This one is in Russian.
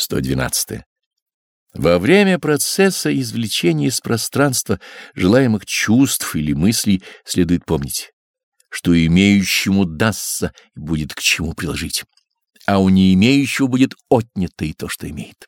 112. Во время процесса извлечения из пространства желаемых чувств или мыслей следует помнить, что имеющему дастся и будет к чему приложить, а у не имеющего будет отнято и то, что имеет.